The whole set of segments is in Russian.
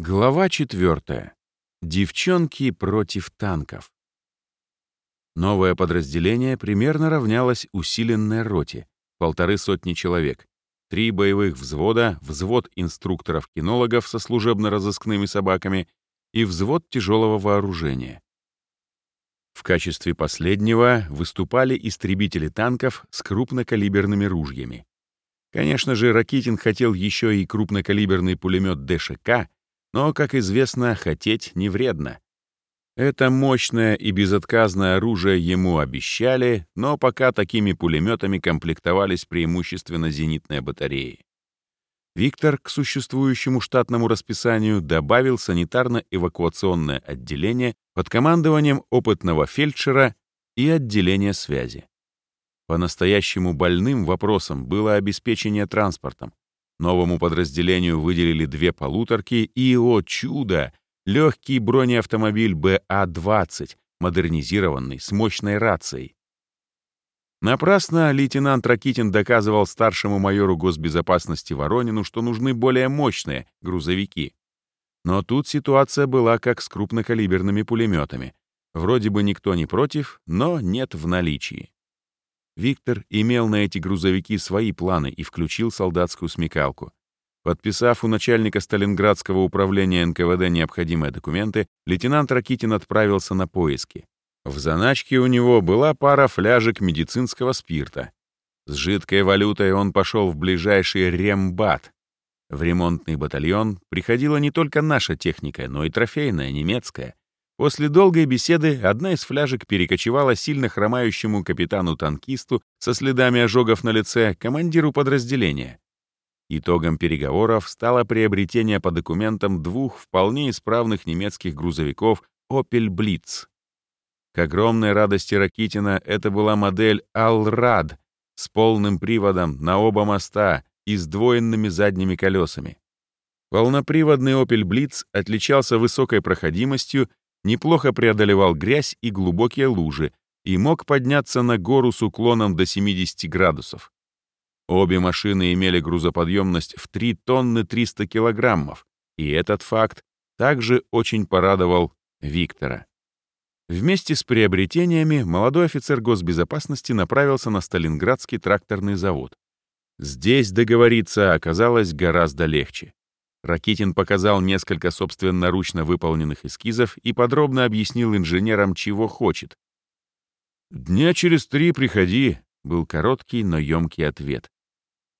Глава четвертая. Девчонки против танков. Новое подразделение примерно равнялось усиленной роте, полторы сотни человек, три боевых взвода, взвод инструкторов-кинологов со служебно-розыскными собаками и взвод тяжелого вооружения. В качестве последнего выступали истребители танков с крупнокалиберными ружьями. Конечно же, Ракитин хотел еще и крупнокалиберный пулемет ДШК, но, как известно, хотеть не вредно. Это мощное и безотказное оружие ему обещали, но пока такими пулеметами комплектовались преимущественно зенитные батареи. Виктор к существующему штатному расписанию добавил санитарно-эвакуационное отделение под командованием опытного фельдшера и отделение связи. По-настоящему больным вопросом было обеспечение транспортом. Новому подразделению выделили две полуторки и, о чудо, легкий бронеавтомобиль БА-20, модернизированный, с мощной рацией. Напрасно лейтенант Ракитин доказывал старшему майору госбезопасности Воронину, что нужны более мощные грузовики. Но тут ситуация была как с крупнокалиберными пулеметами. Вроде бы никто не против, но нет в наличии. Виктор имел на эти грузовики свои планы и включил солдатскую смекалку. Подписав у начальника Сталинградского управления НКВД необходимые документы, лейтенант Ракитин отправился на поиски. В заначке у него была пара фляжек медицинского спирта. С жидкой валютой он пошел в ближайший рембат. В ремонтный батальон приходила не только наша техника, но и трофейная немецкая, После долгой беседы одна из фляжек перекочевала сильно хромающему капитану-танкисту со следами ожогов на лице командиру подразделения. Итогом переговоров стало приобретение по документам двух вполне исправных немецких грузовиков Opel Blitz. К огромной радости Ракитина это была модель Allrad с полным приводом на оба моста и сдвоенными задними колесами. Полноприводный Opel Blitz отличался высокой проходимостью неплохо преодолевал грязь и глубокие лужи и мог подняться на гору с уклоном до 70 градусов. Обе машины имели грузоподъемность в 3 тонны 300 килограммов, и этот факт также очень порадовал Виктора. Вместе с приобретениями молодой офицер госбезопасности направился на Сталинградский тракторный завод. Здесь договориться оказалось гораздо легче. Ракитин показал несколько собственноручно выполненных эскизов и подробно объяснил инженерам, чего хочет. «Дня через три приходи», — был короткий, но емкий ответ.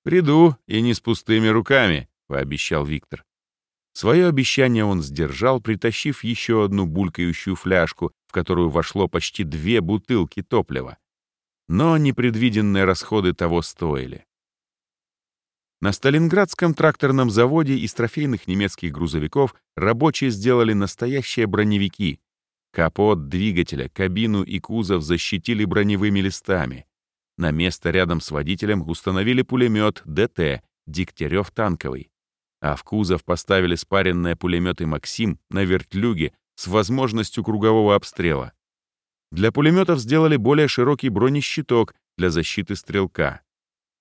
«Приду, и не с пустыми руками», — пообещал Виктор. Свое обещание он сдержал, притащив еще одну булькающую фляжку, в которую вошло почти две бутылки топлива. Но непредвиденные расходы того стоили. На Сталинградском тракторном заводе из трофейных немецких грузовиков рабочие сделали настоящие броневики. Капот двигателя, кабину и кузов защитили броневыми листами. На место рядом с водителем установили пулемет ДТ Дегтярев танковый. А в кузов поставили спаренные пулеметы «Максим» на вертлюге с возможностью кругового обстрела. Для пулеметов сделали более широкий бронещиток для защиты стрелка.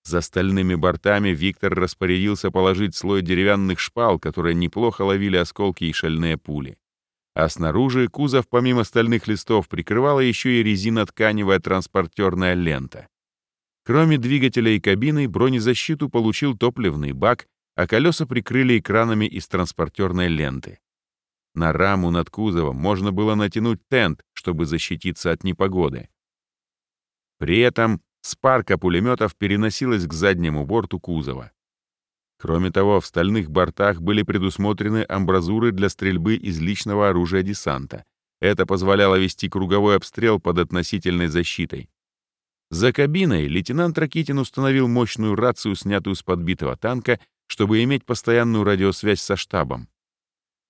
За стальными бортами Виктор распорядился положить слой деревянных шпал, которые неплохо ловили осколки и шальные пули. А снаружи кузов помимо стальных листов прикрывала еще и резинотканевая транспортерная лента. Кроме двигателя и кабины, бронезащиту получил топливный бак, а колеса прикрыли экранами из транспортерной ленты. На раму над кузовом можно было натянуть тент, чтобы защититься от непогоды. При этом Спарка пулеметов переносилась к заднему борту кузова. Кроме того, в стальных бортах были предусмотрены амбразуры для стрельбы из личного оружия десанта. Это позволяло вести круговой обстрел под относительной защитой. За кабиной лейтенант Ракитин установил мощную рацию, снятую с подбитого танка, чтобы иметь постоянную радиосвязь со штабом.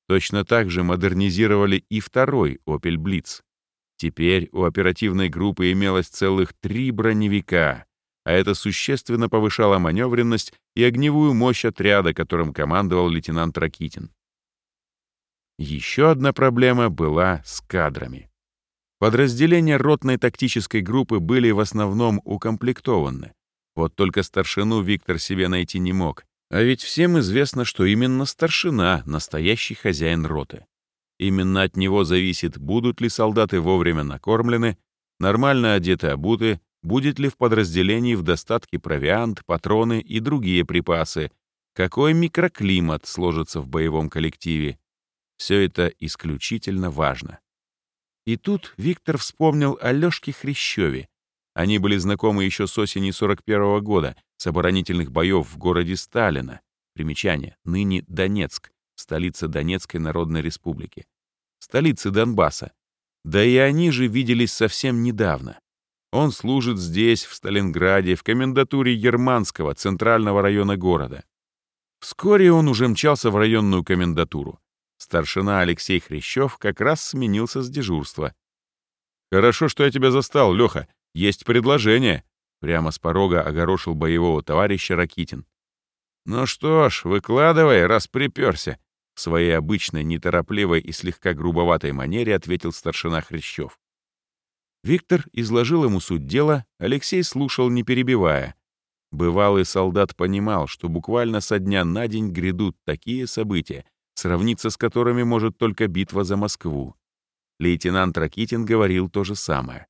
Точно так же модернизировали и второй «Опель Блиц». Теперь у оперативной группы имелось целых три броневика, а это существенно повышало маневренность и огневую мощь отряда, которым командовал лейтенант Ракитин. Еще одна проблема была с кадрами. Подразделения ротной тактической группы были в основном укомплектованы. Вот только старшину Виктор себе найти не мог, А ведь всем известно, что именно старшина — настоящий хозяин роты. Именно от него зависит, будут ли солдаты вовремя накормлены, нормально одеты обуты, будет ли в подразделении в достатке провиант, патроны и другие припасы, какой микроклимат сложится в боевом коллективе. Все это исключительно важно. И тут Виктор вспомнил о Лёшке Хрящеве. Они были знакомы еще с осени 41 -го года, с оборонительных боев в городе Сталина. Примечание. Ныне Донецк, столица Донецкой Народной Республики. Столицы Донбасса. Да и они же виделись совсем недавно. Он служит здесь, в Сталинграде, в комендатуре Ерманского, центрального района города. Вскоре он уже мчался в районную комендатуру. Старшина Алексей Хрящев как раз сменился с дежурства. «Хорошо, что я тебя застал, Леха. Есть предложение», Прямо с порога огорошил боевого товарища Ракитин. «Ну что ж, выкладывай, раз приперся», — в своей обычной, неторопливой и слегка грубоватой манере ответил старшина Хрящев. Виктор изложил ему суть дела, Алексей слушал, не перебивая. Бывалый солдат понимал, что буквально со дня на день грядут такие события, сравниться с которыми может только битва за Москву. Лейтенант Ракитин говорил то же самое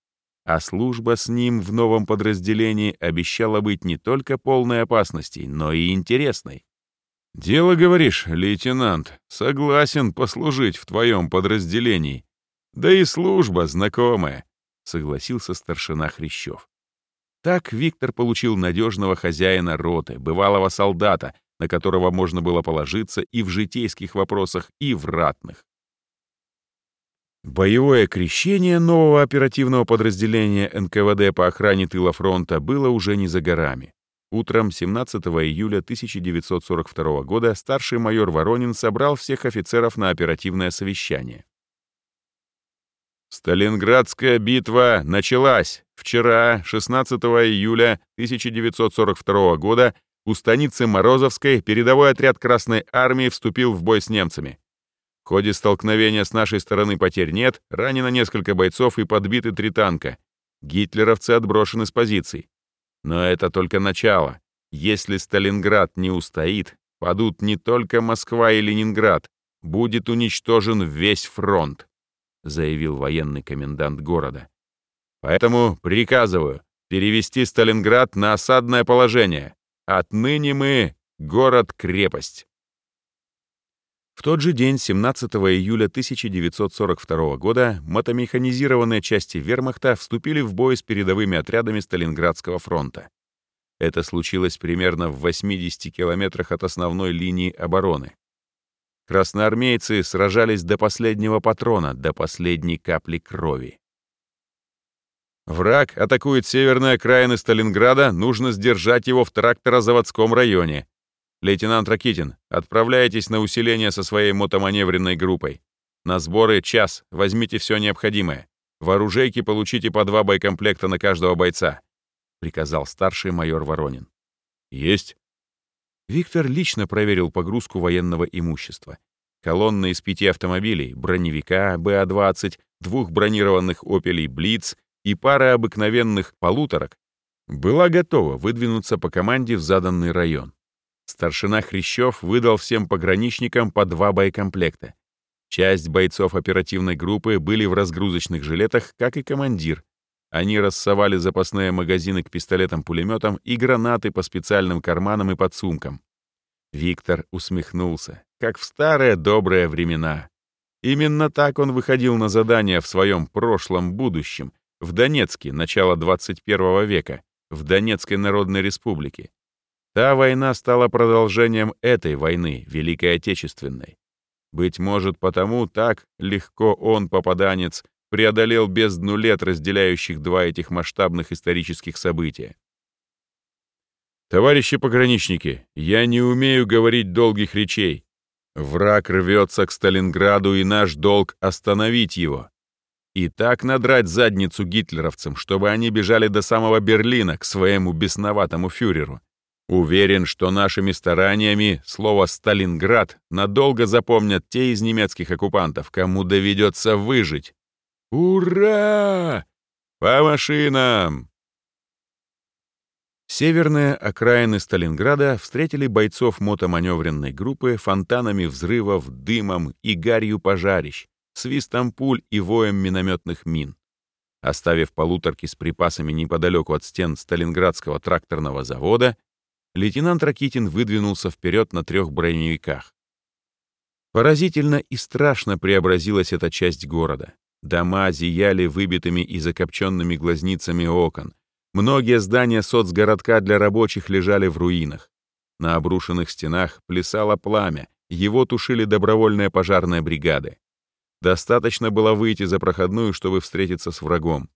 а служба с ним в новом подразделении обещала быть не только полной опасностей, но и интересной. «Дело, говоришь, лейтенант, согласен послужить в твоем подразделении. Да и служба знакомая», — согласился старшина Хрящев. Так Виктор получил надежного хозяина роты, бывалого солдата, на которого можно было положиться и в житейских вопросах, и в ратных. Боевое крещение нового оперативного подразделения НКВД по охране тыла фронта было уже не за горами. Утром 17 июля 1942 года старший майор Воронин собрал всех офицеров на оперативное совещание. Сталинградская битва началась. Вчера, 16 июля 1942 года, у станицы Морозовской передовой отряд Красной Армии вступил в бой с немцами. В ходе столкновения с нашей стороны потерь нет, ранено несколько бойцов и подбиты три танка. Гитлеровцы отброшены с позиций. Но это только начало. Если Сталинград не устоит, падут не только Москва и Ленинград, будет уничтожен весь фронт, заявил военный комендант города. Поэтому приказываю перевести Сталинград на осадное положение. Отныне мы — город-крепость. В тот же день, 17 июля 1942 года, мотомеханизированные части вермахта вступили в бой с передовыми отрядами Сталинградского фронта. Это случилось примерно в 80 километрах от основной линии обороны. Красноармейцы сражались до последнего патрона, до последней капли крови. Враг атакует северные окраины Сталинграда, нужно сдержать его в тракторозаводском районе. «Лейтенант Ракитин, отправляйтесь на усиление со своей мотоманевренной группой. На сборы час, возьмите все необходимое. В оружейке получите по два боекомплекта на каждого бойца», — приказал старший майор Воронин. «Есть». Виктор лично проверил погрузку военного имущества. Колонна из пяти автомобилей, броневика БА-20, двух бронированных «Опелей Блиц» и пара обыкновенных полуторок была готова выдвинуться по команде в заданный район. Старшина Хрящев выдал всем пограничникам по два боекомплекта. Часть бойцов оперативной группы были в разгрузочных жилетах, как и командир. Они рассовали запасные магазины к пистолетам-пулеметам и гранаты по специальным карманам и подсумкам. Виктор усмехнулся, как в старые добрые времена. Именно так он выходил на задания в своем прошлом будущем, в Донецке, начала 21 века, в Донецкой Народной Республике. Та война стала продолжением этой войны, Великой Отечественной. Быть может, потому так легко он, попаданец, преодолел бездну лет, разделяющих два этих масштабных исторических события. «Товарищи пограничники, я не умею говорить долгих речей. Враг рвется к Сталинграду, и наш долг — остановить его. И так надрать задницу гитлеровцам, чтобы они бежали до самого Берлина к своему бесноватому фюреру. Уверен, что нашими стараниями слово «Сталинград» надолго запомнят те из немецких оккупантов, кому доведется выжить. Ура! По машинам! Северные окраины Сталинграда встретили бойцов мотоманевренной группы фонтанами взрывов, дымом и гарью пожарищ, свистом пуль и воем минометных мин. Оставив полуторки с припасами неподалеку от стен Сталинградского тракторного завода, лейтенант Ракитин выдвинулся вперед на трех броневиках. Поразительно и страшно преобразилась эта часть города. Дома зияли выбитыми и закопченными глазницами окон. Многие здания соцгородка для рабочих лежали в руинах. На обрушенных стенах плясало пламя, его тушили добровольные пожарные бригады. Достаточно было выйти за проходную, чтобы встретиться с врагом.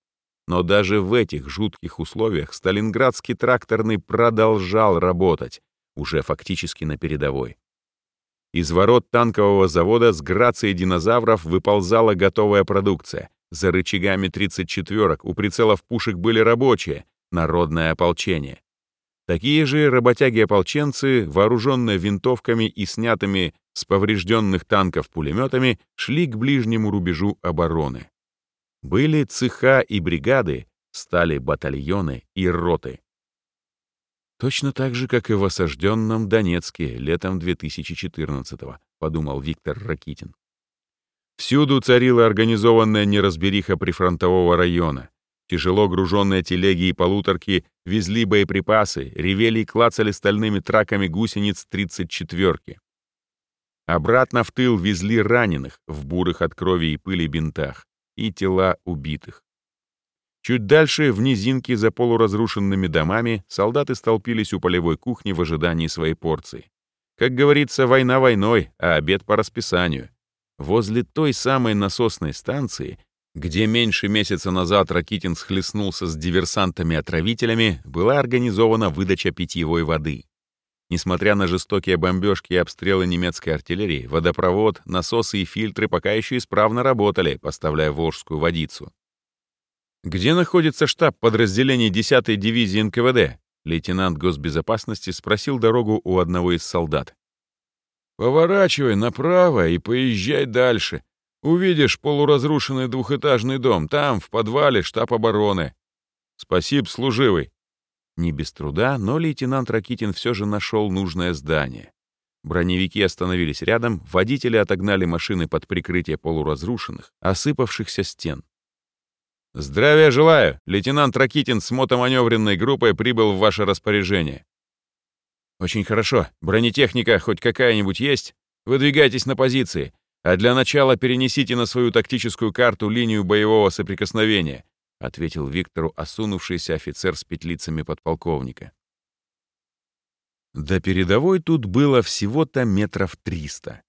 Но даже в этих жутких условиях Сталинградский тракторный продолжал работать, уже фактически на передовой. Из ворот танкового завода с грацией динозавров выползала готовая продукция. За рычагами 34-ок у прицелов пушек были рабочие, народное ополчение. Такие же работяги-ополченцы, вооруженные винтовками и снятыми с поврежденных танков пулеметами, шли к ближнему рубежу обороны. Были цеха и бригады, стали батальоны и роты. Точно так же, как и в осажденном Донецке летом 2014-го, подумал Виктор Ракитин. Всюду царила организованная неразбериха прифронтового района. Тяжело груженные телеги и полуторки везли боеприпасы, ревели и клацали стальными траками гусениц 34-ки. Обратно в тыл везли раненых в бурых от крови и пыли бинтах и тела убитых. Чуть дальше, в низинке за полуразрушенными домами, солдаты столпились у полевой кухни в ожидании своей порции. Как говорится, война войной, а обед по расписанию. Возле той самой насосной станции, где меньше месяца назад Ракитин схлестнулся с диверсантами-отравителями, была организована выдача питьевой воды. Несмотря на жестокие бомбежки и обстрелы немецкой артиллерии, водопровод, насосы и фильтры пока еще исправно работали, поставляя волжскую водицу. «Где находится штаб подразделений 10-й дивизии НКВД?» Лейтенант госбезопасности спросил дорогу у одного из солдат. «Поворачивай направо и поезжай дальше. Увидишь полуразрушенный двухэтажный дом. Там, в подвале, штаб обороны. Спасибо, служивый». Не без труда, но лейтенант Ракитин все же нашел нужное здание. Броневики остановились рядом, водители отогнали машины под прикрытие полуразрушенных, осыпавшихся стен. «Здравия желаю! Лейтенант Ракитин с мотоманевренной группой прибыл в ваше распоряжение». «Очень хорошо. Бронетехника хоть какая-нибудь есть? Выдвигайтесь на позиции. А для начала перенесите на свою тактическую карту линию боевого соприкосновения», ответил Виктору осунувшийся офицер с петлицами подполковника. До передовой тут было всего-то метров триста.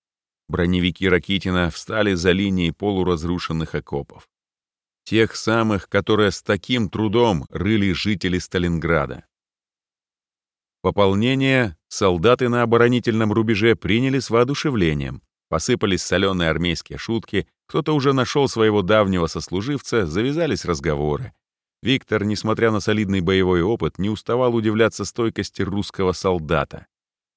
Броневики Ракитина встали за линией полуразрушенных окопов. Тех самых, которые с таким трудом рыли жители Сталинграда. Пополнение солдаты на оборонительном рубеже приняли с воодушевлением. Посыпались соленые армейские шутки, кто-то уже нашел своего давнего сослуживца, завязались разговоры. Виктор, несмотря на солидный боевой опыт, не уставал удивляться стойкости русского солдата.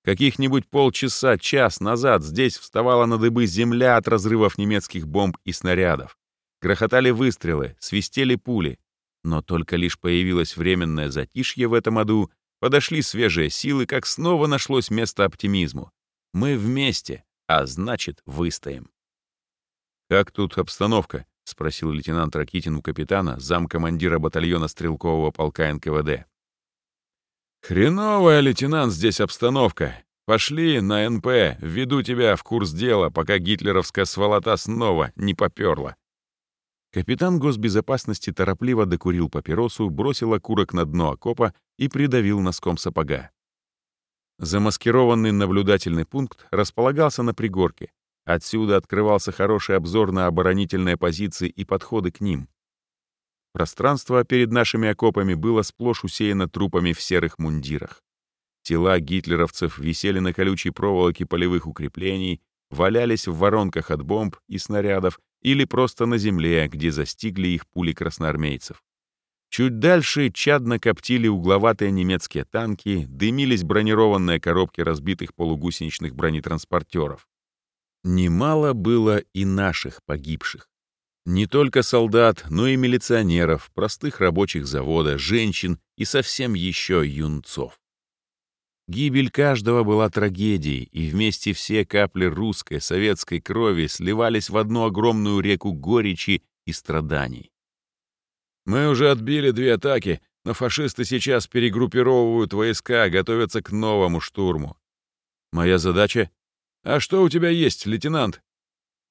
Каких-нибудь полчаса, час назад здесь вставала на дыбы земля от разрывов немецких бомб и снарядов. Грохотали выстрелы, свистели пули. Но только лишь появилось временное затишье в этом аду, подошли свежие силы, как снова нашлось место оптимизму. Мы вместе, а значит, выстоим. «Как тут обстановка?» — спросил лейтенант Ракитин у капитана, замкомандира батальона стрелкового полка НКВД. «Хреновая, лейтенант, здесь обстановка. Пошли на НП, введу тебя в курс дела, пока гитлеровская сволота снова не поперла», Капитан госбезопасности торопливо докурил папиросу, бросил окурок на дно окопа и придавил носком сапога. Замаскированный наблюдательный пункт располагался на пригорке. Отсюда открывался хороший обзор на оборонительные позиции и подходы к ним. Пространство перед нашими окопами было сплошь усеяно трупами в серых мундирах. Тела гитлеровцев висели на колючей проволоке полевых укреплений, валялись в воронках от бомб и снарядов или просто на земле, где застигли их пули красноармейцев. Чуть дальше чадно коптили угловатые немецкие танки, дымились бронированные коробки разбитых полугусеничных бронетранспортеров. Немало было и наших погибших. Не только солдат, но и милиционеров, простых рабочих завода, женщин и совсем еще юнцов. Гибель каждого была трагедией, и вместе все капли русской, советской крови сливались в одну огромную реку горечи и страданий. «Мы уже отбили две атаки, но фашисты сейчас перегруппировывают войска, готовятся к новому штурму. Моя задача — А что у тебя есть, лейтенант?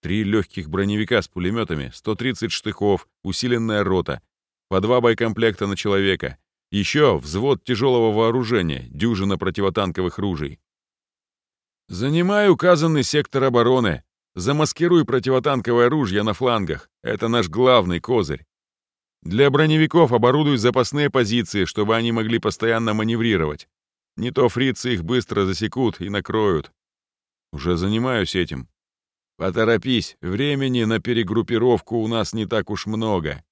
Три легких броневика с пулеметами, 130 штыков, усиленная рота, по два боекомплекта на человека, еще взвод тяжелого вооружения, дюжина противотанковых ружей. Занимай указанный сектор обороны. Замаскируй противотанковое оружие на флангах. Это наш главный козырь. Для броневиков оборудуй запасные позиции, чтобы они могли постоянно маневрировать. Не то фрицы их быстро засекут и накроют. Уже занимаюсь этим. Поторопись, времени на перегруппировку у нас не так уж много.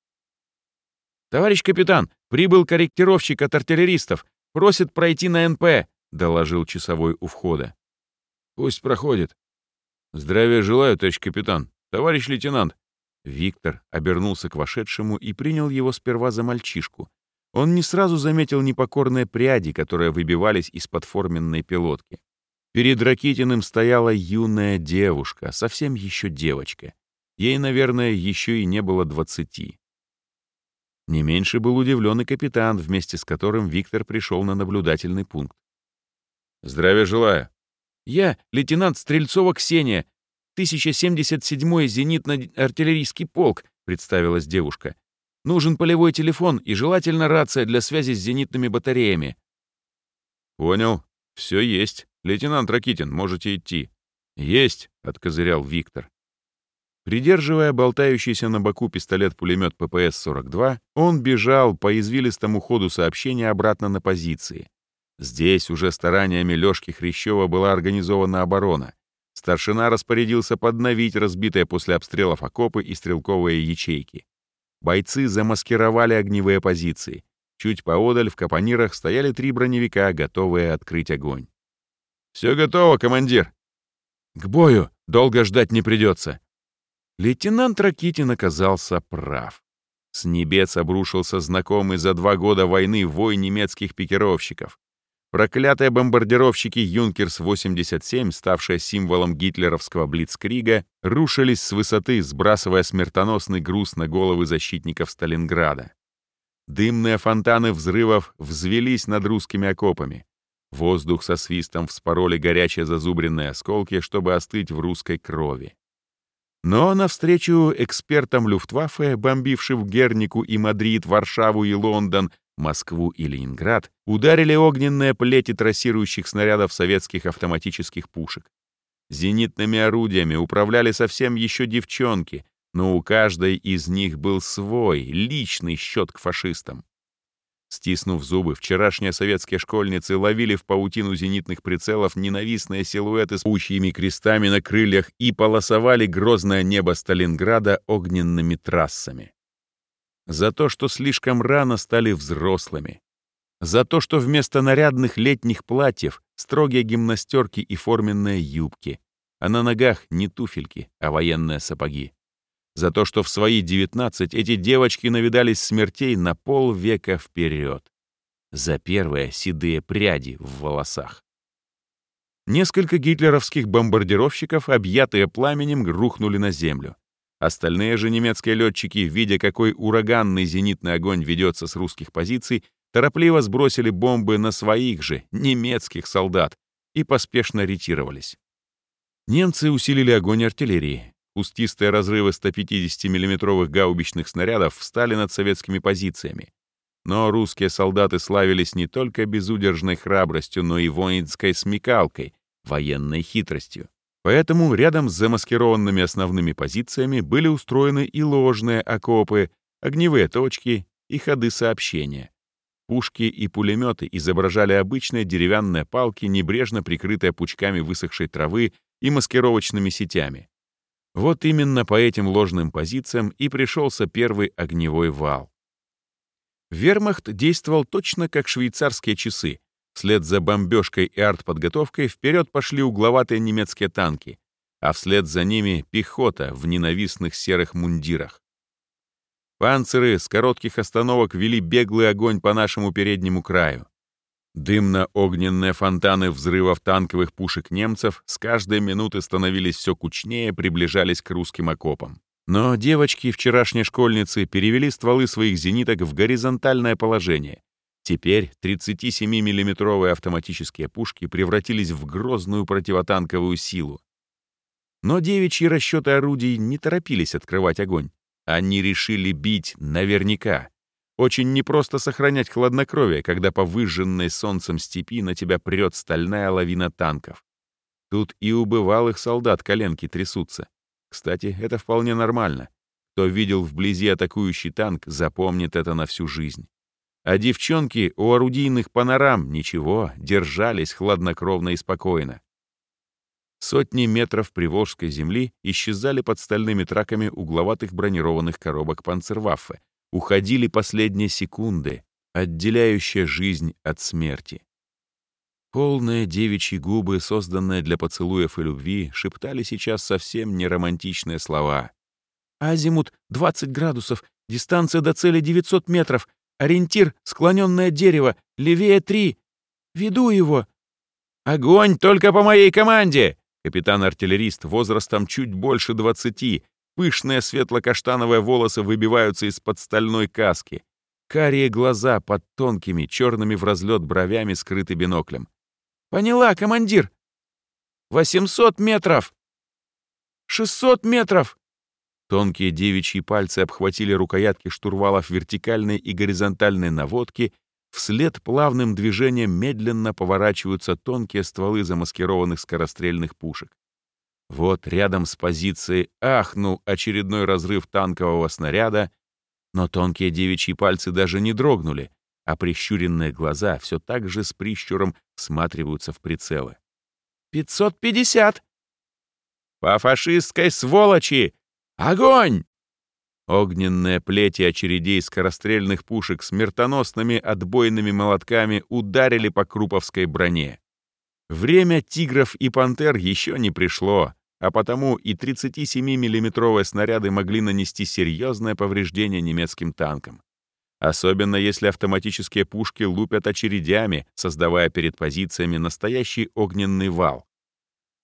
«Товарищ капитан, прибыл корректировщик от артиллеристов. Просит пройти на НП», — доложил часовой у входа. «Пусть проходит». «Здравия желаю, товарищ капитан. Товарищ лейтенант». Виктор обернулся к вошедшему и принял его сперва за мальчишку. Он не сразу заметил непокорные пряди, которые выбивались из-под форменной пилотки. Перед Ракитиным стояла юная девушка, совсем еще девочка. Ей, наверное, еще и не было двадцати. Не меньше был удивлен и капитан, вместе с которым Виктор пришел на наблюдательный пункт. «Здравия желаю». «Я лейтенант Стрельцова Ксения, 1077-й зенитно-артиллерийский полк», — представилась девушка. «Нужен полевой телефон и желательно рация для связи с зенитными батареями». «Понял. Все есть. Лейтенант Ракитин, можете идти». «Есть», — откозырял Виктор. Придерживая болтающийся на боку пистолет-пулемет ППС-42, он бежал по извилистому ходу сообщения обратно на позиции. Здесь уже стараниями Лёшки Хрящева была организована оборона. Старшина распорядился подновить разбитые после обстрелов окопы и стрелковые ячейки. Бойцы замаскировали огневые позиции. Чуть поодаль в капонирах стояли три броневика, готовые открыть огонь. «Все готово, командир!» «К бою! Долго ждать не придется!» Лейтенант Ракитин оказался прав. С небес обрушился знакомый за два года войны вой немецких пикировщиков. Проклятые бомбардировщики «Юнкерс-87», ставшие символом гитлеровского блицкрига, рушились с высоты, сбрасывая смертоносный груз на головы защитников Сталинграда. Дымные фонтаны взрывов взвелись над русскими окопами. Воздух со свистом вспороли горячие зазубренные осколки, чтобы остыть в русской крови. Но навстречу экспертам Люфтваффе, бомбившим Гернику и Мадрид, Варшаву и Лондон, Москву и Ленинград, ударили огненные плети трассирующих снарядов советских автоматических пушек. Зенитными орудиями управляли совсем еще девчонки, но у каждой из них был свой, личный счет к фашистам. Стиснув зубы, вчерашние советские школьницы ловили в паутину зенитных прицелов ненавистные силуэты с паучьими крестами на крыльях и полосовали грозное небо Сталинграда огненными трассами. За то, что слишком рано стали взрослыми. За то, что вместо нарядных летних платьев строгие гимнастерки и форменные юбки, а на ногах не туфельки, а военные сапоги за то, что в свои 19 эти девочки навидались смертей на полвека вперед. За первые седые пряди в волосах. Несколько гитлеровских бомбардировщиков, объятые пламенем, рухнули на землю. Остальные же немецкие летчики, видя, какой ураганный зенитный огонь ведется с русских позиций, торопливо сбросили бомбы на своих же, немецких солдат, и поспешно ретировались. Немцы усилили огонь артиллерии. Кустистые разрывы 150 миллиметровых гаубичных снарядов встали над советскими позициями. Но русские солдаты славились не только безудержной храбростью, но и воинской смекалкой, военной хитростью. Поэтому рядом с замаскированными основными позициями были устроены и ложные окопы, огневые точки и ходы сообщения. Пушки и пулеметы изображали обычные деревянные палки, небрежно прикрытые пучками высохшей травы и маскировочными сетями. Вот именно по этим ложным позициям и пришелся первый огневой вал. Вермахт действовал точно как швейцарские часы. Вслед за бомбежкой и артподготовкой вперед пошли угловатые немецкие танки, а вслед за ними пехота в ненавистных серых мундирах. Панциры с коротких остановок вели беглый огонь по нашему переднему краю. Дымно-огненные фонтаны взрывов танковых пушек немцев с каждой минуты становились все кучнее, приближались к русским окопам. Но девочки, вчерашние школьницы, перевели стволы своих зениток в горизонтальное положение. Теперь 37 миллиметровые автоматические пушки превратились в грозную противотанковую силу. Но девичьи расчеты орудий не торопились открывать огонь. Они решили бить наверняка. Очень непросто сохранять хладнокровие, когда по выжженной солнцем степи на тебя прет стальная лавина танков. Тут и у бывалых солдат коленки трясутся. Кстати, это вполне нормально. Кто видел вблизи атакующий танк, запомнит это на всю жизнь. А девчонки у орудийных панорам ничего, держались хладнокровно и спокойно. Сотни метров приволжской земли исчезали под стальными траками угловатых бронированных коробок панцерваффе, уходили последние секунды, отделяющие жизнь от смерти. Полные девичьи губы, созданные для поцелуев и любви, шептали сейчас совсем не романтичные слова. «Азимут 20 градусов, дистанция до цели 900 метров, ориентир — склоненное дерево, левее 3. Веду его!» «Огонь только по моей команде!» Капитан-артиллерист возрастом чуть больше 20, Пышные светло-каштановые волосы выбиваются из-под стальной каски. Карие глаза под тонкими, черными в разлет бровями скрыты биноклем. «Поняла, командир!» «Восемьсот метров!» «Шестьсот метров!» Тонкие девичьи пальцы обхватили рукоятки штурвалов вертикальной и горизонтальной наводки, вслед плавным движением медленно поворачиваются тонкие стволы замаскированных скорострельных пушек. Вот рядом с позицией ахнул очередной разрыв танкового снаряда, но тонкие девичьи пальцы даже не дрогнули, а прищуренные глаза все так же с прищуром всматриваются в прицелы. «Пятьсот пятьдесят!» «По фашистской сволочи! Огонь!» Огненные плети очередей скорострельных пушек смертоносными отбойными молотками ударили по круповской броне. Время тигров и пантер еще не пришло, а потому и 37 миллиметровые снаряды могли нанести серьезное повреждение немецким танкам. Особенно если автоматические пушки лупят очередями, создавая перед позициями настоящий огненный вал.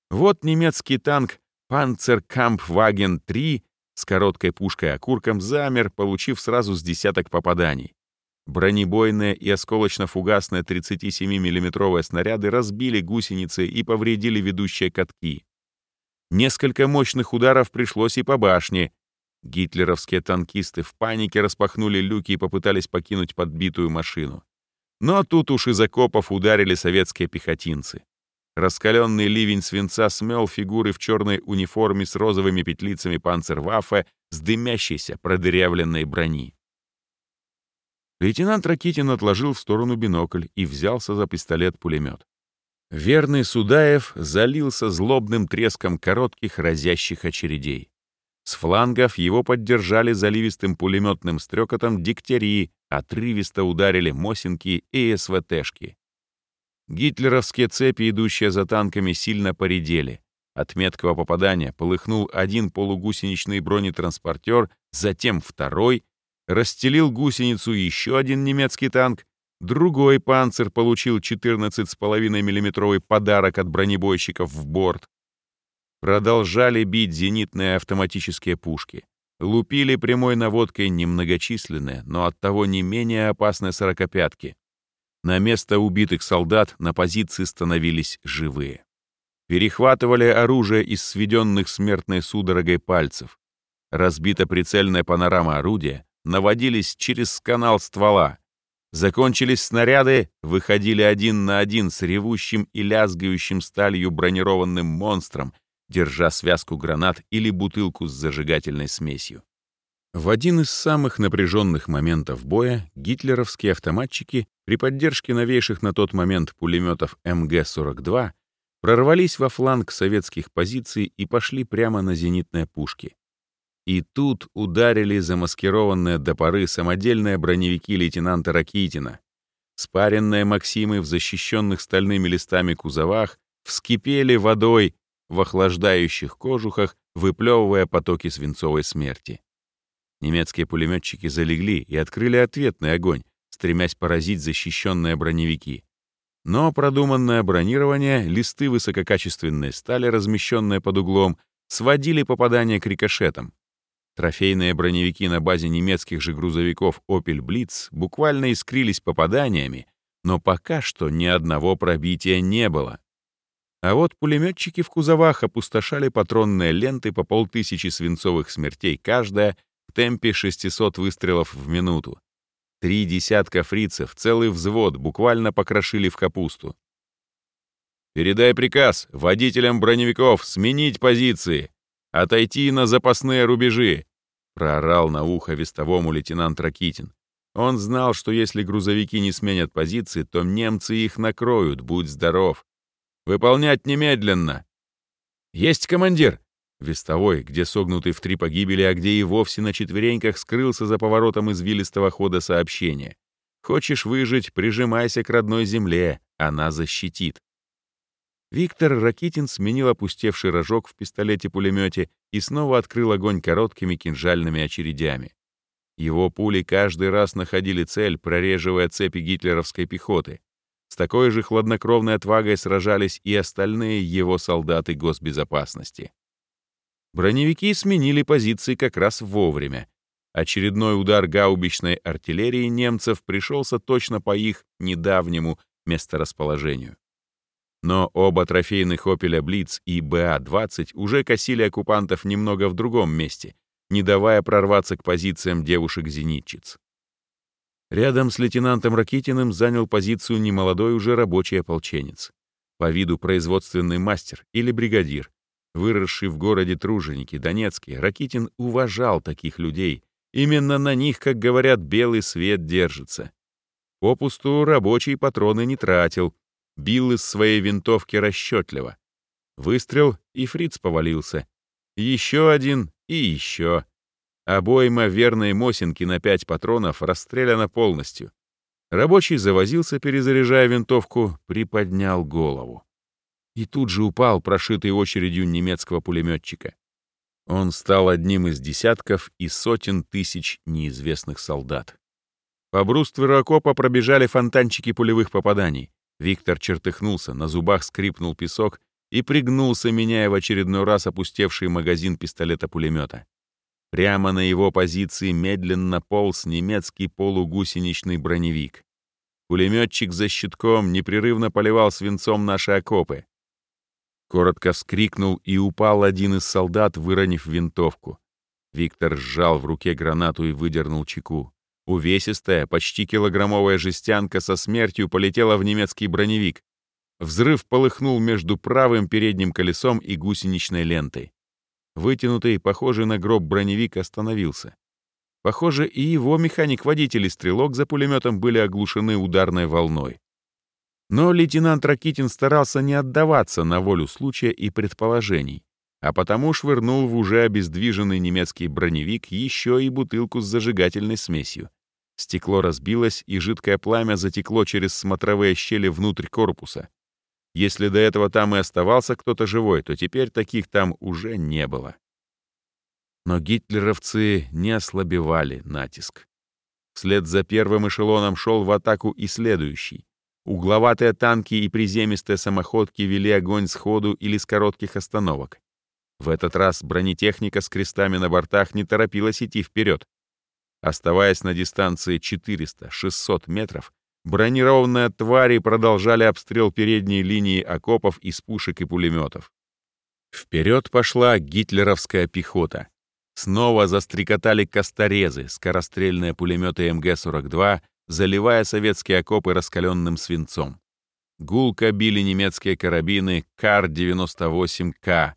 Вот немецкий танк Panzerkampfwagen-3 с короткой пушкой-окурком замер, получив сразу с десяток попаданий. Бронебойные и осколочно-фугасные 37 миллиметровые снаряды разбили гусеницы и повредили ведущие катки. Несколько мощных ударов пришлось и по башне. Гитлеровские танкисты в панике распахнули люки и попытались покинуть подбитую машину. Но тут уж из окопов ударили советские пехотинцы. Раскаленный ливень свинца смел фигуры в черной униформе с розовыми петлицами панцерваффе с дымящейся продырявленной брони. Лейтенант Ракитин отложил в сторону бинокль и взялся за пистолет-пулемет. Верный Судаев залился злобным треском коротких разящих очередей. С флангов его поддержали заливистым пулеметным стрекотом дегтяри, отрывисто ударили Мосинки и СВТшки. Гитлеровские цепи, идущие за танками, сильно поредели. От меткого попадания полыхнул один полугусеничный бронетранспортер, затем второй, расстелил гусеницу еще один немецкий танк, другой «Панцер» получил 14,5 миллиметровый подарок от бронебойщиков в борт. Продолжали бить зенитные автоматические пушки. Лупили прямой наводкой немногочисленные, но оттого не менее опасные сорокопятки. На место убитых солдат на позиции становились живые. Перехватывали оружие из сведенных смертной судорогой пальцев. Разбита прицельная панорама орудия, наводились через канал ствола. Закончились снаряды, выходили один на один с ревущим и лязгающим сталью бронированным монстром, держа связку гранат или бутылку с зажигательной смесью. В один из самых напряженных моментов боя гитлеровские автоматчики при поддержке новейших на тот момент пулеметов МГ-42 прорвались во фланг советских позиций и пошли прямо на зенитные пушки. И тут ударили замаскированные до поры самодельные броневики лейтенанта Ракитина. Спаренные Максимы в защищенных стальными листами кузовах вскипели водой в охлаждающих кожухах, выплевывая потоки свинцовой смерти. Немецкие пулеметчики залегли и открыли ответный огонь, стремясь поразить защищенные броневики. Но продуманное бронирование, листы высококачественной стали, размещенные под углом, сводили попадания к рикошетам. Трофейные броневики на базе немецких же грузовиков Opel Blitz буквально искрились попаданиями, но пока что ни одного пробития не было. А вот пулеметчики в кузовах опустошали патронные ленты по полтысячи свинцовых смертей каждая в темпе 600 выстрелов в минуту. Три десятка фрицев, целый взвод, буквально покрошили в капусту. «Передай приказ водителям броневиков сменить позиции, отойти на запасные рубежи», проорал на ухо вестовому лейтенант Ракитин. Он знал, что если грузовики не сменят позиции, то немцы их накроют, будь здоров. Выполнять немедленно!» «Есть командир!» Вестовой, где согнутый в три погибели, а где и вовсе на четвереньках скрылся за поворотом извилистого хода сообщения. «Хочешь выжить, прижимайся к родной земле, она защитит». Виктор Ракитин сменил опустевший рожок в пистолете-пулемете и снова открыл огонь короткими кинжальными очередями. Его пули каждый раз находили цель, прореживая цепи гитлеровской пехоты. С такой же хладнокровной отвагой сражались и остальные его солдаты госбезопасности. Броневики сменили позиции как раз вовремя. Очередной удар гаубичной артиллерии немцев пришелся точно по их недавнему месторасположению. Но оба трофейных «Опеля Блиц» и БА-20 уже косили оккупантов немного в другом месте, не давая прорваться к позициям девушек-зенитчиц. Рядом с лейтенантом Ракитиным занял позицию немолодой уже рабочий ополченец. По виду производственный мастер или бригадир. Выросший в городе Труженики, Донецке, Ракитин уважал таких людей. Именно на них, как говорят, белый свет держится. Попусту рабочий патроны не тратил, бил из своей винтовки расчетливо. Выстрел, и фриц повалился. Еще один и еще. Обойма верной Мосинки на пять патронов расстреляна полностью. Рабочий завозился, перезаряжая винтовку, приподнял голову. И тут же упал, прошитый очередью немецкого пулеметчика. Он стал одним из десятков и сотен тысяч неизвестных солдат. По брустверу окопа пробежали фонтанчики пулевых попаданий. Виктор чертыхнулся, на зубах скрипнул песок и пригнулся, меняя в очередной раз опустевший магазин пистолета-пулемета. Прямо на его позиции медленно полз немецкий полугусеничный броневик. Пулеметчик за щитком непрерывно поливал свинцом наши окопы. Коротко вскрикнул и упал один из солдат, выронив винтовку. Виктор сжал в руке гранату и выдернул чеку. Увесистая, почти килограммовая жестянка со смертью полетела в немецкий броневик. Взрыв полыхнул между правым передним колесом и гусеничной лентой. Вытянутый, похожий на гроб броневик остановился. Похоже, и его механик-водитель и стрелок за пулеметом были оглушены ударной волной. Но лейтенант Ракитин старался не отдаваться на волю случая и предположений, а потому швырнул в уже обездвиженный немецкий броневик еще и бутылку с зажигательной смесью. Стекло разбилось, и жидкое пламя затекло через смотровые щели внутрь корпуса. Если до этого там и оставался кто-то живой, то теперь таких там уже не было. Но гитлеровцы не ослабевали натиск. Вслед за первым эшелоном шел в атаку и следующий. Угловатые танки и приземистые самоходки вели огонь сходу или с коротких остановок. В этот раз бронетехника с крестами на бортах не торопилась идти вперед. Оставаясь на дистанции 400-600 метров, Бронированные твари продолжали обстрел передней линии окопов из пушек и пулеметов. Вперед пошла гитлеровская пехота. Снова застрекотали косторезы, скорострельные пулеметы МГ-42, заливая советские окопы раскаленным свинцом. Гулко били немецкие карабины КАР-98К,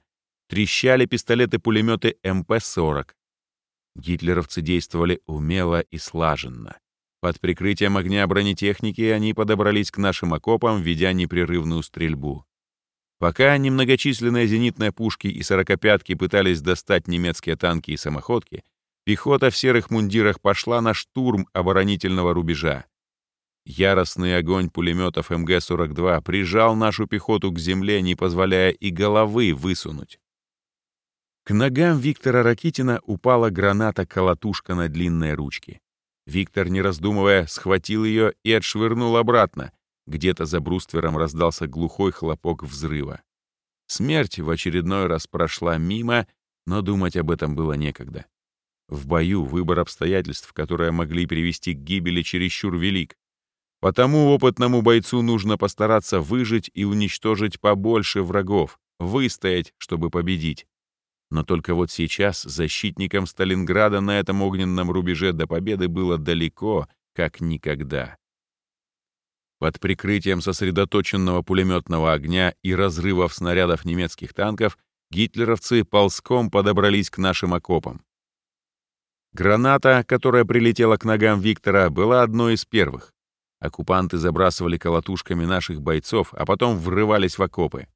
трещали пистолеты-пулеметы МП-40. Гитлеровцы действовали умело и слаженно. Под прикрытием огня бронетехники они подобрались к нашим окопам, ведя непрерывную стрельбу. Пока немногочисленные зенитные пушки и сорокопятки пытались достать немецкие танки и самоходки, пехота в серых мундирах пошла на штурм оборонительного рубежа. Яростный огонь пулеметов МГ-42 прижал нашу пехоту к земле, не позволяя и головы высунуть. К ногам Виктора Ракитина упала граната-колотушка на длинной ручке. Виктор, не раздумывая, схватил ее и отшвырнул обратно. Где-то за бруствером раздался глухой хлопок взрыва. Смерть в очередной раз прошла мимо, но думать об этом было некогда. В бою выбор обстоятельств, которые могли привести к гибели, чересчур велик. Потому опытному бойцу нужно постараться выжить и уничтожить побольше врагов, выстоять, чтобы победить. Но только вот сейчас защитникам Сталинграда на этом огненном рубеже до победы было далеко, как никогда. Под прикрытием сосредоточенного пулеметного огня и разрывов снарядов немецких танков гитлеровцы ползком подобрались к нашим окопам. Граната, которая прилетела к ногам Виктора, была одной из первых. Оккупанты забрасывали колотушками наших бойцов, а потом врывались в окопы.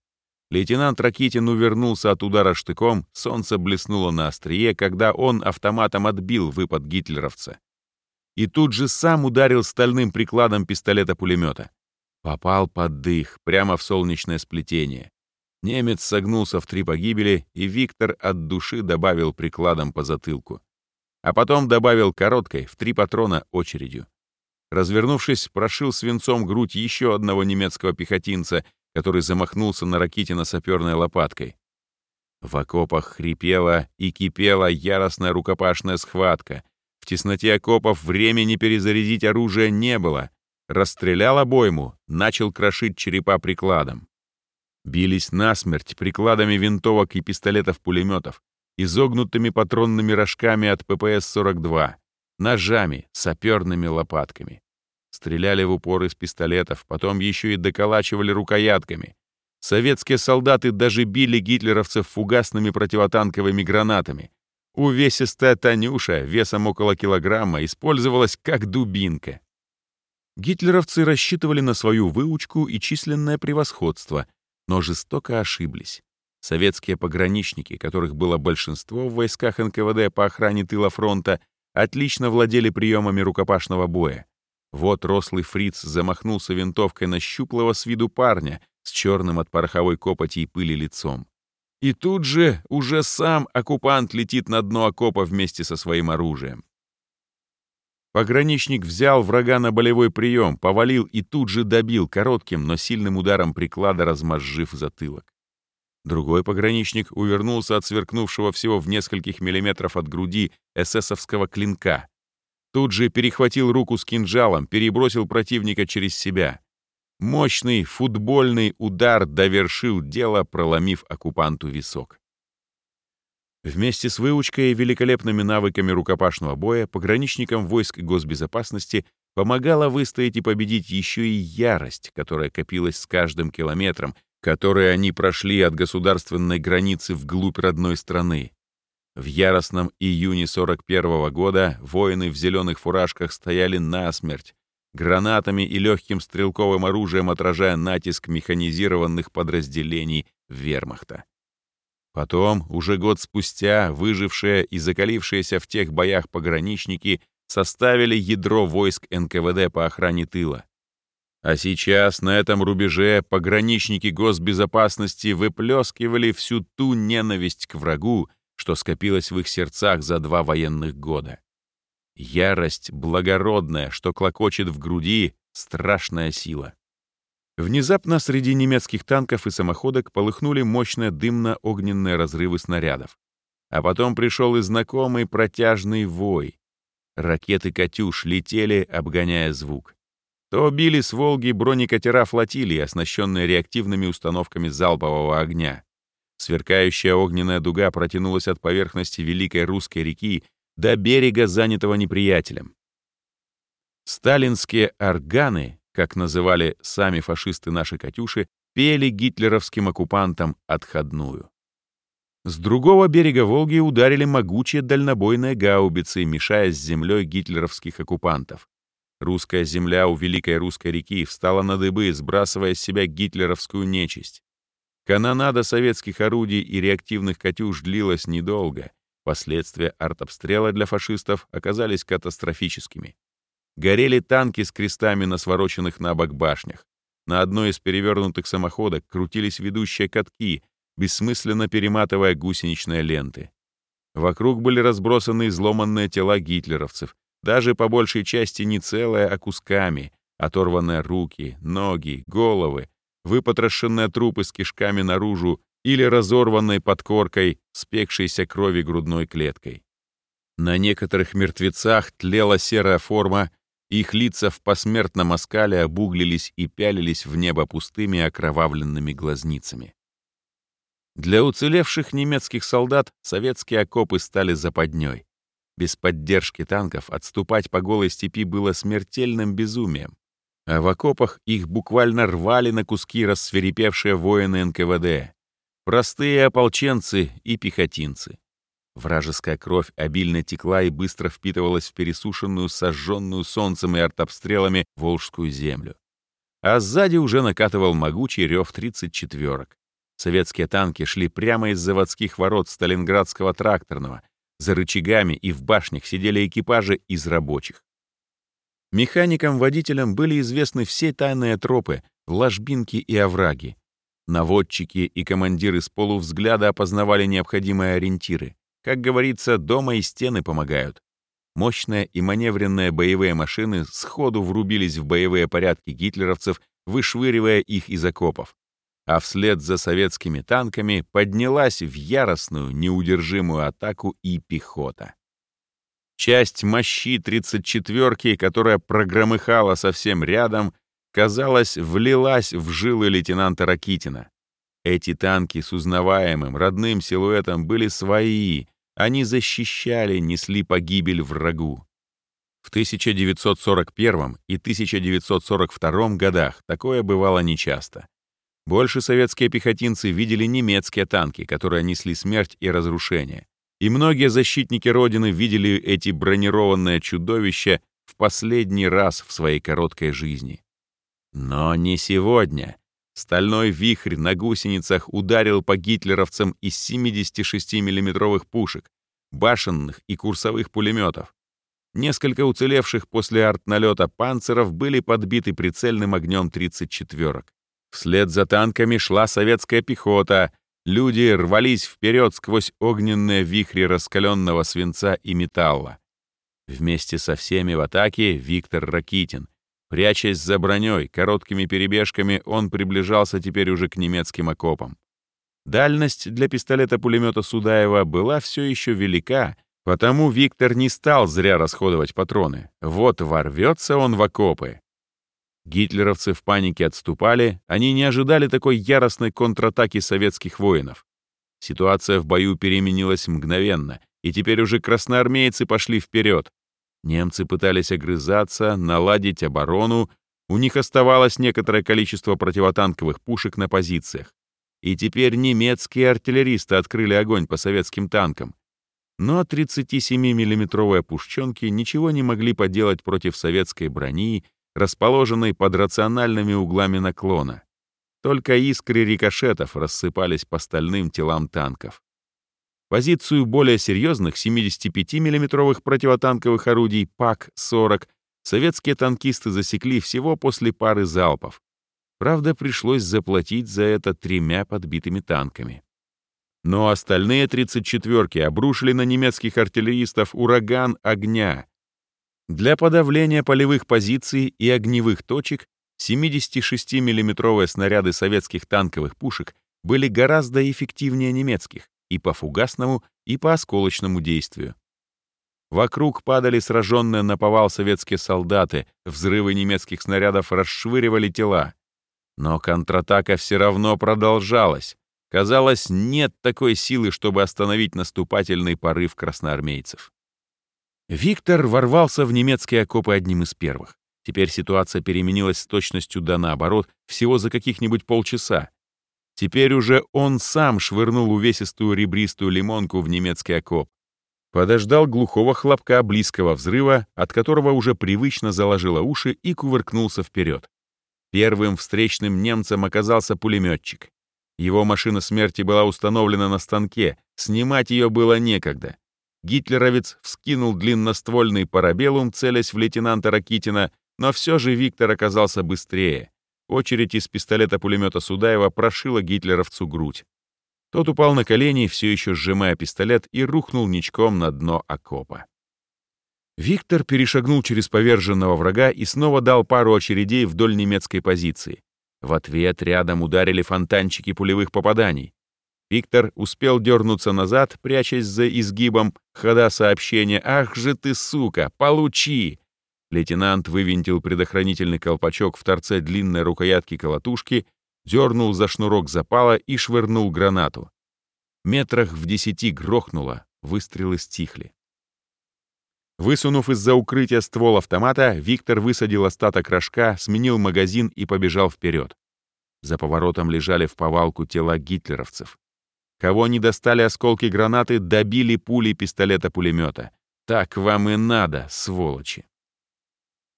Лейтенант Ракитин увернулся от удара штыком, солнце блеснуло на острие, когда он автоматом отбил выпад гитлеровца. И тут же сам ударил стальным прикладом пистолета-пулемета. Попал под дых, прямо в солнечное сплетение. Немец согнулся в три погибели, и Виктор от души добавил прикладом по затылку. А потом добавил короткой, в три патрона, очередью. Развернувшись, прошил свинцом грудь еще одного немецкого пехотинца, который замахнулся на Ракитина саперной лопаткой. В окопах хрипела и кипела яростная рукопашная схватка. В тесноте окопов времени перезарядить оружие не было. Расстрелял обойму, начал крошить черепа прикладом. Бились насмерть прикладами винтовок и пистолетов-пулеметов, изогнутыми патронными рожками от ППС-42, ножами, саперными лопатками. Стреляли в упор из пистолетов, потом еще и доколачивали рукоятками. Советские солдаты даже били гитлеровцев фугасными противотанковыми гранатами. Увесистая Танюша весом около килограмма использовалась как дубинка. Гитлеровцы рассчитывали на свою выучку и численное превосходство, но жестоко ошиблись. Советские пограничники, которых было большинство в войсках НКВД по охране тыла фронта, отлично владели приемами рукопашного боя. Вот рослый фриц замахнулся винтовкой на щуплого с виду парня с черным от пороховой копоти и пыли лицом. И тут же уже сам оккупант летит на дно окопа вместе со своим оружием. Пограничник взял врага на болевой прием, повалил и тут же добил коротким, но сильным ударом приклада, размозжив затылок. Другой пограничник увернулся от сверкнувшего всего в нескольких миллиметров от груди эсэсовского клинка. Тут же перехватил руку с кинжалом, перебросил противника через себя. Мощный футбольный удар довершил дело, проломив оккупанту висок. Вместе с выучкой и великолепными навыками рукопашного боя пограничникам войск госбезопасности помогала выстоять и победить еще и ярость, которая копилась с каждым километром, которые они прошли от государственной границы вглубь родной страны. В яростном июне 41 -го года воины в зеленых фуражках стояли насмерть, гранатами и легким стрелковым оружием отражая натиск механизированных подразделений вермахта. Потом, уже год спустя, выжившие и закалившиеся в тех боях пограничники составили ядро войск НКВД по охране тыла. А сейчас на этом рубеже пограничники госбезопасности выплескивали всю ту ненависть к врагу, что скопилось в их сердцах за два военных года. Ярость благородная, что клокочет в груди, страшная сила. Внезапно среди немецких танков и самоходок полыхнули мощные дымно-огненные разрывы снарядов. А потом пришел и знакомый протяжный вой. Ракеты «Катюш» летели, обгоняя звук то били с Волги бронекатера флотилии, оснащенные реактивными установками залпового огня. Сверкающая огненная дуга протянулась от поверхности Великой Русской реки до берега, занятого неприятелем. Сталинские органы, как называли сами фашисты наши «Катюши», пели гитлеровским оккупантам отходную. С другого берега Волги ударили могучие дальнобойные гаубицы, мешая с землей гитлеровских оккупантов. Русская земля у Великой Русской реки встала на дыбы, сбрасывая с себя гитлеровскую нечисть. Канонада советских орудий и реактивных «Катюш» длилась недолго. Последствия артобстрела для фашистов оказались катастрофическими. Горели танки с крестами на свороченных на бок башнях. На одной из перевернутых самоходок крутились ведущие катки, бессмысленно перематывая гусеничные ленты. Вокруг были разбросаны изломанные тела гитлеровцев, даже по большей части не целые, а кусками, оторванные руки, ноги, головы, выпотрошенные трупы с кишками наружу или разорванной подкоркой спекшейся крови грудной клеткой. На некоторых мертвецах тлела серая форма, их лица в посмертном оскале обуглились и пялились в небо пустыми окровавленными глазницами. Для уцелевших немецких солдат советские окопы стали западней. Без поддержки танков отступать по голой степи было смертельным безумием. А в окопах их буквально рвали на куски рассверепевшие воины НКВД. Простые ополченцы и пехотинцы. Вражеская кровь обильно текла и быстро впитывалась в пересушенную, сожженную солнцем и артобстрелами Волжскую землю. А сзади уже накатывал могучий рев 34-ок. Советские танки шли прямо из заводских ворот Сталинградского тракторного. За рычагами и в башнях сидели экипажи из рабочих. Механикам-водителям были известны все тайные тропы, ложбинки и овраги. Наводчики и командиры с полувзгляда опознавали необходимые ориентиры. Как говорится, дома и стены помогают. Мощные и маневренные боевые машины сходу врубились в боевые порядки гитлеровцев, вышвыривая их из окопов а вслед за советскими танками поднялась в яростную, неудержимую атаку и пехота. Часть мощи 34-ки, которая прогромыхала совсем рядом, казалось, влилась в жилы лейтенанта Ракитина. Эти танки с узнаваемым, родным силуэтом были свои, они защищали, несли погибель врагу. В 1941 и 1942 годах такое бывало нечасто. Больше советские пехотинцы видели немецкие танки, которые несли смерть и разрушение. И многие защитники Родины видели эти бронированные чудовища в последний раз в своей короткой жизни. Но не сегодня. Стальной вихрь на гусеницах ударил по гитлеровцам из 76 миллиметровых пушек, башенных и курсовых пулеметов. Несколько уцелевших после артналета панцеров были подбиты прицельным огнем 34-ок. Вслед за танками шла советская пехота. Люди рвались вперед сквозь огненные вихри раскаленного свинца и металла. Вместе со всеми в атаке Виктор Ракитин. Прячась за броней, короткими перебежками, он приближался теперь уже к немецким окопам. Дальность для пистолета-пулемета Судаева была все еще велика, потому Виктор не стал зря расходовать патроны. Вот ворвется он в окопы. Гитлеровцы в панике отступали, они не ожидали такой яростной контратаки советских воинов. Ситуация в бою переменилась мгновенно, и теперь уже красноармейцы пошли вперед. Немцы пытались огрызаться, наладить оборону, у них оставалось некоторое количество противотанковых пушек на позициях. И теперь немецкие артиллеристы открыли огонь по советским танкам. Но 37 миллиметровые пушченки ничего не могли поделать против советской брони расположенной под рациональными углами наклона. Только искры рикошетов рассыпались по стальным телам танков. Позицию более серьезных 75 миллиметровых противотанковых орудий ПАК-40 советские танкисты засекли всего после пары залпов. Правда, пришлось заплатить за это тремя подбитыми танками. Но остальные 34-ки обрушили на немецких артиллеристов ураган огня, для подавления полевых позиций и огневых точек 76 миллиметровые снаряды советских танковых пушек были гораздо эффективнее немецких и по фугасному, и по осколочному действию. Вокруг падали сраженные на повал советские солдаты, взрывы немецких снарядов расшвыривали тела. Но контратака все равно продолжалась. Казалось, нет такой силы, чтобы остановить наступательный порыв красноармейцев. Виктор ворвался в немецкие окопы одним из первых. Теперь ситуация переменилась с точностью да наоборот всего за каких-нибудь полчаса. Теперь уже он сам швырнул увесистую ребристую лимонку в немецкий окоп. Подождал глухого хлопка близкого взрыва, от которого уже привычно заложило уши и кувыркнулся вперед. Первым встречным немцем оказался пулеметчик. Его машина смерти была установлена на станке, снимать ее было некогда. Гитлеровец вскинул длинноствольный парабеллум, целясь в лейтенанта Ракитина, но все же Виктор оказался быстрее. Очередь из пистолета-пулемета Судаева прошила гитлеровцу грудь. Тот упал на колени, все еще сжимая пистолет, и рухнул ничком на дно окопа. Виктор перешагнул через поверженного врага и снова дал пару очередей вдоль немецкой позиции. В ответ рядом ударили фонтанчики пулевых попаданий. Виктор успел дернуться назад, прячась за изгибом хода сообщения «Ах же ты, сука, получи!» Лейтенант вывинтил предохранительный колпачок в торце длинной рукоятки колотушки, дернул за шнурок запала и швырнул гранату. Метрах в десяти грохнуло, выстрелы стихли. Высунув из-за укрытия ствол автомата, Виктор высадил остаток рожка, сменил магазин и побежал вперед. За поворотом лежали в повалку тела гитлеровцев. Кого не достали осколки гранаты, добили пули пистолета-пулемета. Так вам и надо, сволочи.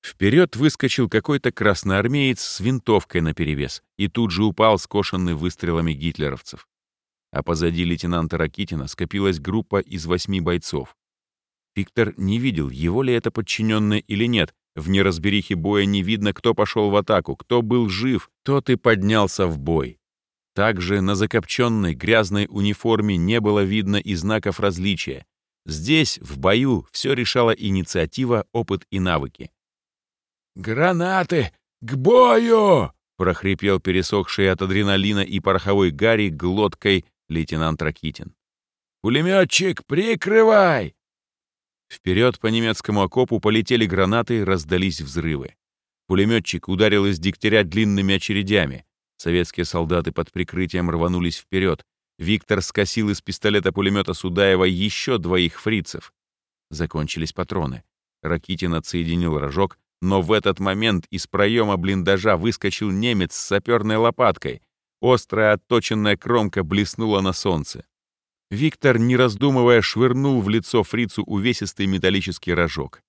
Вперед выскочил какой-то красноармеец с винтовкой наперевес и тут же упал скошенный выстрелами гитлеровцев. А позади лейтенанта Ракитина скопилась группа из восьми бойцов. Виктор не видел, его ли это подчиненный или нет. В неразберихе боя не видно, кто пошел в атаку, кто был жив, тот и поднялся в бой. Также на закопченной грязной униформе не было видно и знаков различия. Здесь, в бою, все решала инициатива, опыт и навыки. «Гранаты! К бою!» — прохрипел пересохший от адреналина и пороховой гари глоткой лейтенант Ракитин. «Пулеметчик, прикрывай!» Вперед по немецкому окопу полетели гранаты, раздались взрывы. Пулеметчик ударил из дегтяря длинными очередями. Советские солдаты под прикрытием рванулись вперед. Виктор скосил из пистолета-пулемета Судаева еще двоих фрицев. Закончились патроны. Ракитин отсоединил рожок, но в этот момент из проема блиндажа выскочил немец с саперной лопаткой. Острая отточенная кромка блеснула на солнце. Виктор, не раздумывая, швырнул в лицо фрицу увесистый металлический рожок.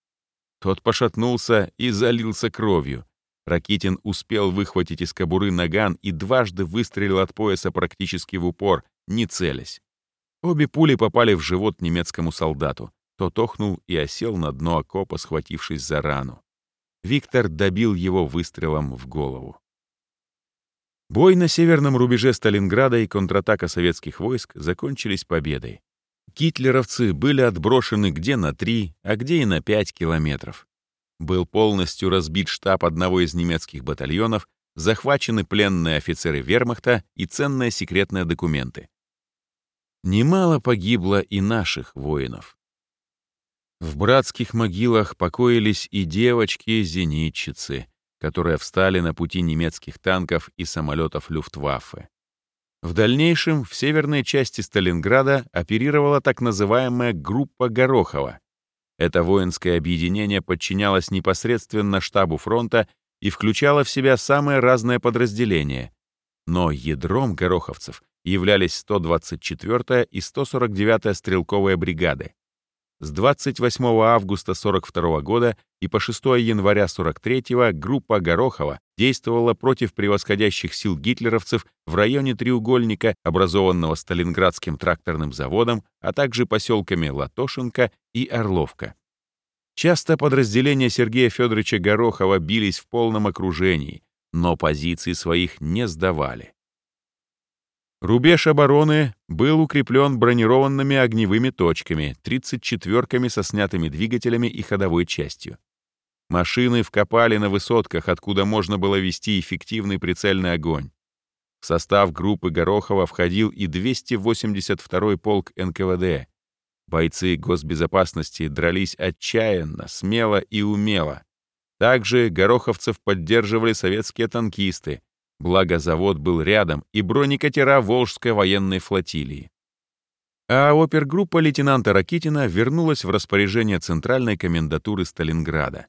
Тот пошатнулся и залился кровью. Ракитин успел выхватить из кобуры наган и дважды выстрелил от пояса практически в упор, не целясь. Обе пули попали в живот немецкому солдату. Тот охнул и осел на дно окопа, схватившись за рану. Виктор добил его выстрелом в голову. Бой на северном рубеже Сталинграда и контратака советских войск закончились победой. Гитлеровцы были отброшены где на 3, а где и на 5 километров. Был полностью разбит штаб одного из немецких батальонов, захвачены пленные офицеры вермахта и ценные секретные документы. Немало погибло и наших воинов. В братских могилах покоились и девочки-зенитчицы, которые встали на пути немецких танков и самолетов Люфтваффе. В дальнейшем в северной части Сталинграда оперировала так называемая группа Горохова. Это воинское объединение подчинялось непосредственно штабу фронта и включало в себя самые разные подразделения. Но ядром гороховцев являлись 124-я и 149-я стрелковые бригады. С 28 августа 42 года и по 6 января 43 группа Горохова действовала против превосходящих сил гитлеровцев в районе треугольника, образованного Сталинградским тракторным заводом, а также поселками Латошенко и Орловка. Часто подразделения Сергея Федоровича Горохова бились в полном окружении, но позиции своих не сдавали. Рубеж обороны был укреплен бронированными огневыми точками, 34-ками со снятыми двигателями и ходовой частью. Машины вкопали на высотках, откуда можно было вести эффективный прицельный огонь. В состав группы Горохова входил и 282-й полк НКВД. Бойцы госбезопасности дрались отчаянно, смело и умело. Также гороховцев поддерживали советские танкисты, Благо завод был рядом и бронекатера Волжской военной флотилии. А опергруппа лейтенанта Ракитина вернулась в распоряжение Центральной комендатуры Сталинграда.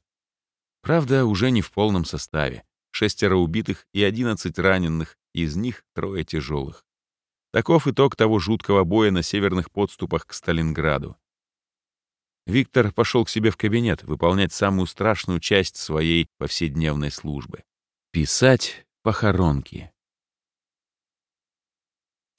Правда, уже не в полном составе. Шестеро убитых и одиннадцать раненых, из них трое тяжелых. Таков итог того жуткого боя на северных подступах к Сталинграду. Виктор пошел к себе в кабинет выполнять самую страшную часть своей повседневной службы — писать похоронки.